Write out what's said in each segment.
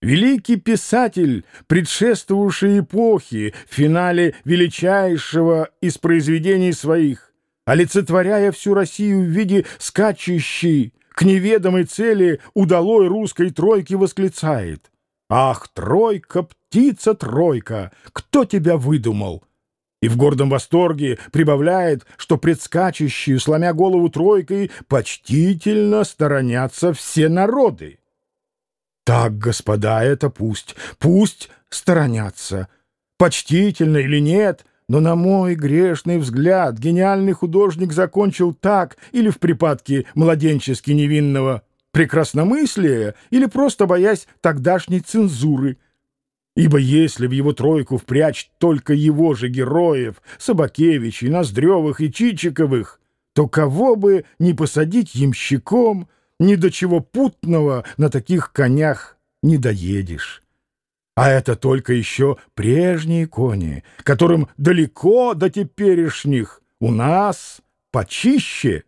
Великий писатель, предшествовавший эпохи, в финале величайшего из произведений своих, олицетворяя всю Россию в виде скачущей к неведомой цели удалой русской тройки, восклицает «Ах, тройка, птица тройка, кто тебя выдумал?» И в гордом восторге прибавляет, что предскачущую, сломя голову тройкой, почтительно сторонятся все народы. Так, господа, это пусть, пусть сторонятся. Почтительно или нет, но на мой грешный взгляд гениальный художник закончил так или в припадке младенчески невинного прекрасномыслия, или просто боясь тогдашней цензуры. Ибо если в его тройку впрячь только его же героев, Собакевичей, Ноздревых и Чичиковых, то кого бы не посадить ямщиком — ни до чего путного на таких конях не доедешь. А это только еще прежние кони, которым далеко до теперешних, у нас почище.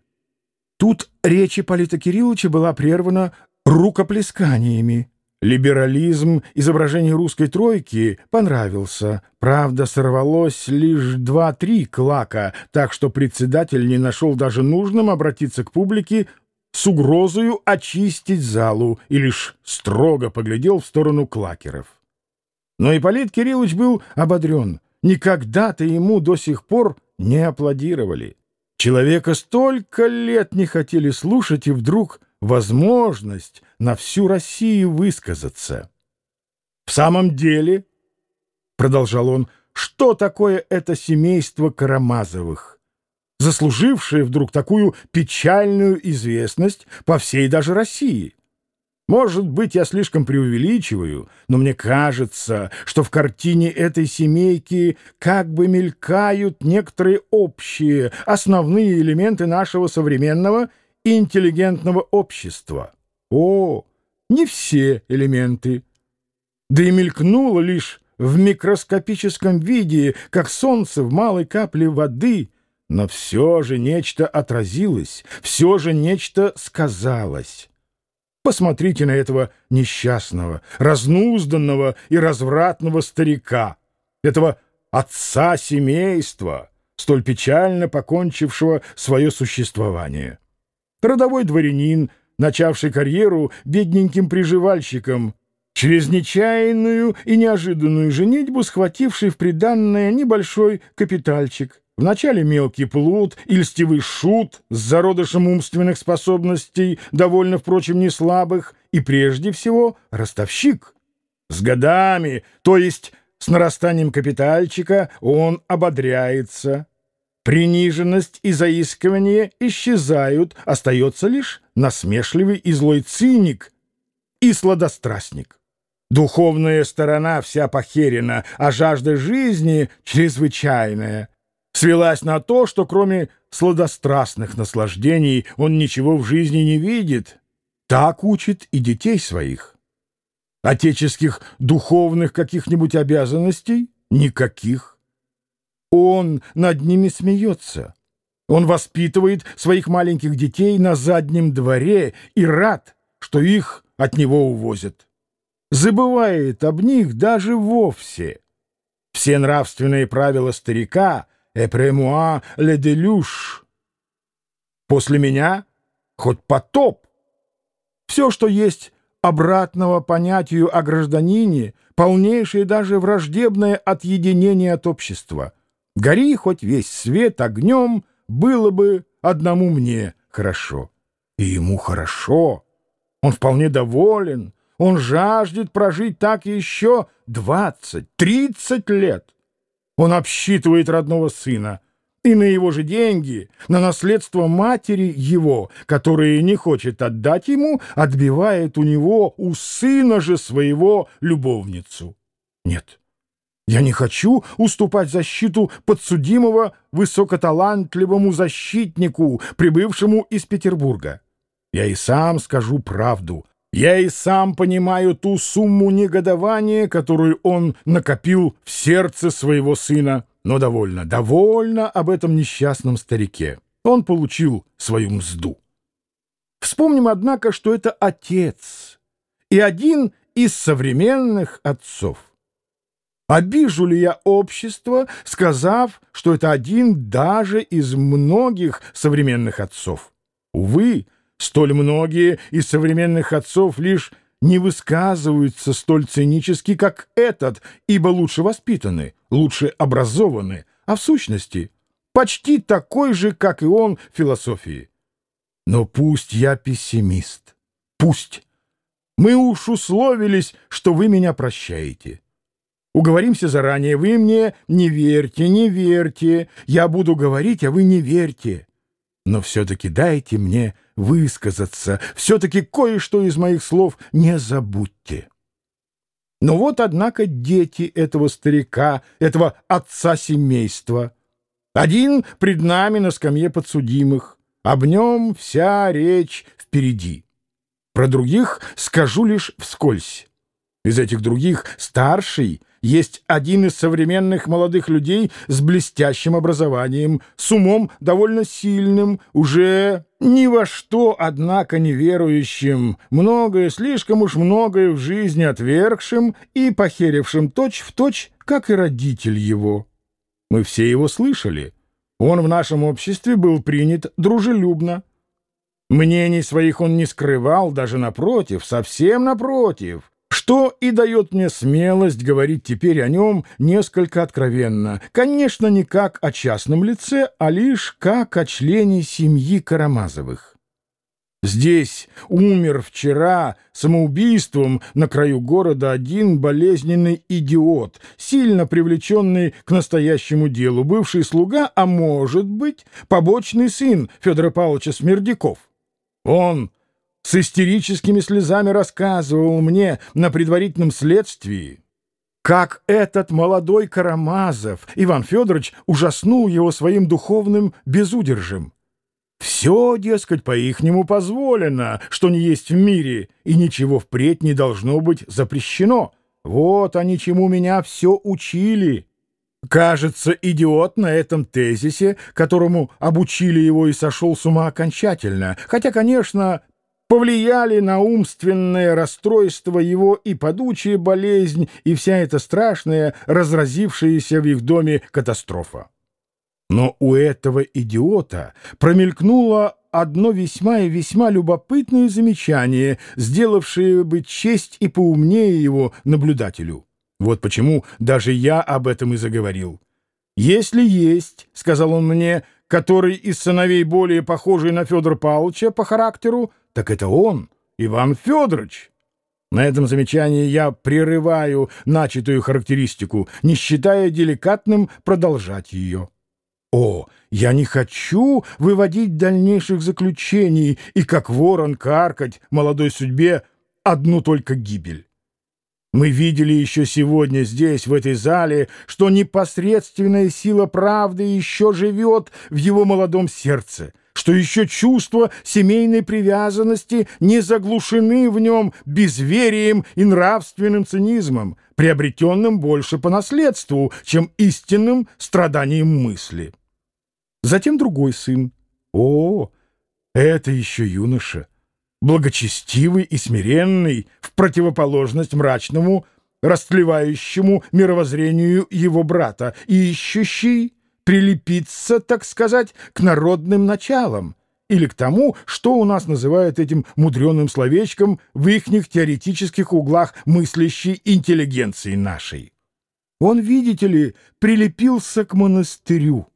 Тут речь Ипполита Кирилловича была прервана рукоплесканиями. Либерализм изображения русской тройки понравился. Правда, сорвалось лишь два-три клака, так что председатель не нашел даже нужным обратиться к публике с угрозою очистить залу и лишь строго поглядел в сторону клакеров. Но Ипполит Кириллович был ободрен. Никогда-то ему до сих пор не аплодировали. Человека столько лет не хотели слушать, и вдруг возможность на всю Россию высказаться. «В самом деле, — продолжал он, — что такое это семейство Карамазовых?» Заслужившее вдруг такую печальную известность по всей даже России. Может быть, я слишком преувеличиваю, но мне кажется, что в картине этой семейки как бы мелькают некоторые общие, основные элементы нашего современного интеллигентного общества. О, не все элементы. Да и мелькнуло лишь в микроскопическом виде, как солнце в малой капле воды — но все же нечто отразилось, все же нечто сказалось. Посмотрите на этого несчастного, разнузданного и развратного старика, этого отца семейства, столь печально покончившего свое существование. Родовой дворянин, начавший карьеру бедненьким приживальщиком, через нечаянную и неожиданную женитьбу схвативший в приданное небольшой капитальчик, Вначале мелкий плут и льстивый шут с зародышем умственных способностей, довольно, впрочем, не слабых, и прежде всего ростовщик. С годами, то есть с нарастанием капитальчика, он ободряется. Приниженность и заискивание исчезают, остается лишь насмешливый и злой циник и сладострастник. Духовная сторона вся похерена, а жажда жизни чрезвычайная — свелась на то, что кроме сладострастных наслаждений он ничего в жизни не видит. Так учит и детей своих. Отеческих духовных каких-нибудь обязанностей? Никаких. Он над ними смеется. Он воспитывает своих маленьких детей на заднем дворе и рад, что их от него увозят. Забывает об них даже вовсе. Все нравственные правила старика — «Эпремуа ле делюш». После меня хоть потоп. Все, что есть обратного понятию о гражданине, полнейшее даже враждебное отъединение от общества. Гори хоть весь свет огнем, было бы одному мне хорошо. И ему хорошо. Он вполне доволен. Он жаждет прожить так еще двадцать, тридцать лет. Он обсчитывает родного сына. И на его же деньги, на наследство матери его, которые не хочет отдать ему, отбивает у него, у сына же своего, любовницу. Нет, я не хочу уступать защиту подсудимого высокоталантливому защитнику, прибывшему из Петербурга. Я и сам скажу правду. Я и сам понимаю ту сумму негодования, которую он накопил в сердце своего сына. Но довольно, довольно об этом несчастном старике. Он получил свою мзду. Вспомним, однако, что это отец. И один из современных отцов. Обижу ли я общество, сказав, что это один даже из многих современных отцов? Увы, столь многие из современных отцов лишь не высказываются столь цинически, как этот, ибо лучше воспитаны, лучше образованы, а в сущности почти такой же, как и он философии. Но пусть я пессимист, пусть. Мы уж условились, что вы меня прощаете. Уговоримся заранее, вы мне не верьте, не верьте, я буду говорить, а вы не верьте. Но все-таки дайте мне высказаться, все-таки кое-что из моих слов не забудьте. Но вот, однако, дети этого старика, этого отца семейства. Один пред нами на скамье подсудимых, об нем вся речь впереди. Про других скажу лишь вскользь. Из этих других старший есть один из современных молодых людей с блестящим образованием, с умом довольно сильным, уже ни во что, однако, не верующим, многое, слишком уж многое в жизни отвергшим и похерившим точь-в-точь, как и родитель его. Мы все его слышали. Он в нашем обществе был принят дружелюбно. Мнений своих он не скрывал, даже напротив, совсем напротив что и дает мне смелость говорить теперь о нем несколько откровенно. Конечно, не как о частном лице, а лишь как о члене семьи Карамазовых. Здесь умер вчера самоубийством на краю города один болезненный идиот, сильно привлеченный к настоящему делу, бывший слуга, а может быть, побочный сын Федора Павловича Смердяков. Он с истерическими слезами рассказывал мне на предварительном следствии, как этот молодой Карамазов Иван Федорович ужаснул его своим духовным безудержем. Все, дескать, по-ихнему позволено, что не есть в мире, и ничего впредь не должно быть запрещено. Вот они чему меня все учили. Кажется, идиот на этом тезисе, которому обучили его и сошел с ума окончательно, хотя, конечно, повлияли на умственное расстройство его и падучая болезнь, и вся эта страшная, разразившаяся в их доме катастрофа. Но у этого идиота промелькнуло одно весьма и весьма любопытное замечание, сделавшее бы честь и поумнее его наблюдателю. Вот почему даже я об этом и заговорил. «Если есть, — сказал он мне, — который из сыновей более похожий на Федора Павловича по характеру, так это он, Иван Федорович. На этом замечании я прерываю начатую характеристику, не считая деликатным продолжать ее. О, я не хочу выводить дальнейших заключений и, как ворон, каркать молодой судьбе одну только гибель. Мы видели еще сегодня здесь, в этой зале, что непосредственная сила правды еще живет в его молодом сердце, что еще чувства семейной привязанности не заглушены в нем безверием и нравственным цинизмом, приобретенным больше по наследству, чем истинным страданием мысли. Затем другой сын. О, это еще юноша, благочестивый и смиренный, в противоположность мрачному, растлевающему мировоззрению его брата, и ищущий прилепиться, так сказать, к народным началам или к тому, что у нас называют этим мудреным словечком в ихних теоретических углах мыслящей интеллигенции нашей. Он, видите ли, прилепился к монастырю.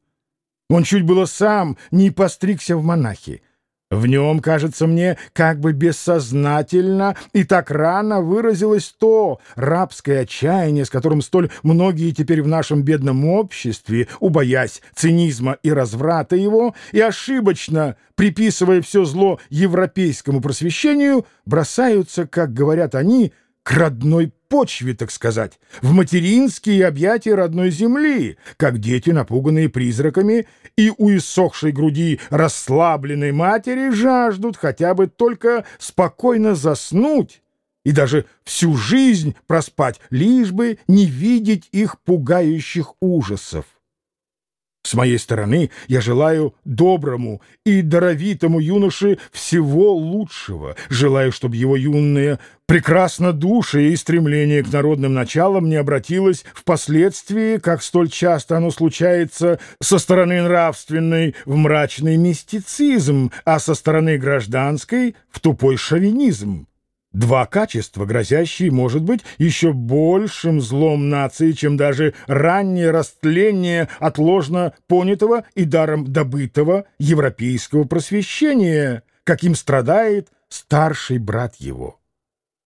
Он чуть было сам не постригся в монахи. В нем, кажется мне, как бы бессознательно и так рано выразилось то рабское отчаяние, с которым столь многие теперь в нашем бедном обществе, убоясь цинизма и разврата его, и ошибочно приписывая все зло европейскому просвещению, бросаются, как говорят они, к родной почве, так сказать, в материнские объятия родной земли, как дети, напуганные призраками, и у иссохшей груди расслабленной матери жаждут хотя бы только спокойно заснуть и даже всю жизнь проспать, лишь бы не видеть их пугающих ужасов. С моей стороны я желаю доброму и даровитому юноше всего лучшего. Желаю, чтобы его юное прекрасно душе и стремление к народным началам не обратилось впоследствии, как столь часто оно случается со стороны нравственной, в мрачный мистицизм, а со стороны гражданской — в тупой шовинизм. Два качества, грозящие, может быть, еще большим злом нации, чем даже раннее растление от ложно понятого и даром добытого европейского просвещения, каким страдает старший брат его.